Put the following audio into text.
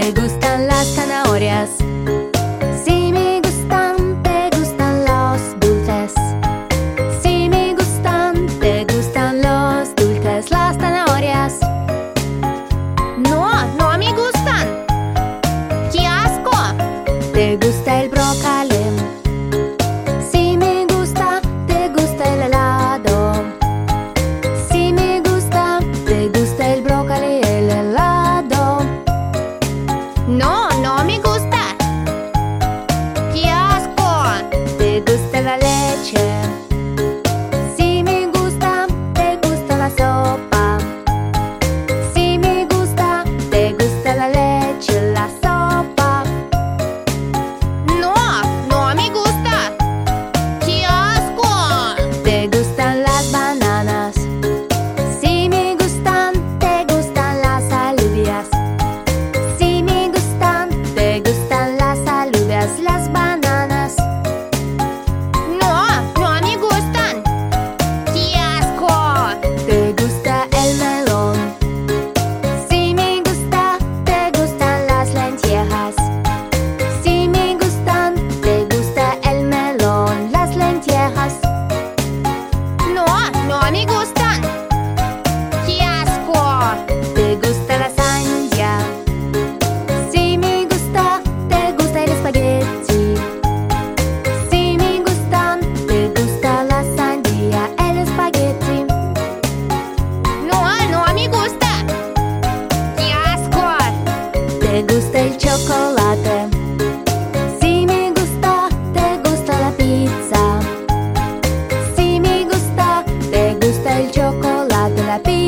te gustan las zanahorias. il. Si mi gusta, te gusta la pizza. Si mi gusta, te gusta il cioccolato, la pizza.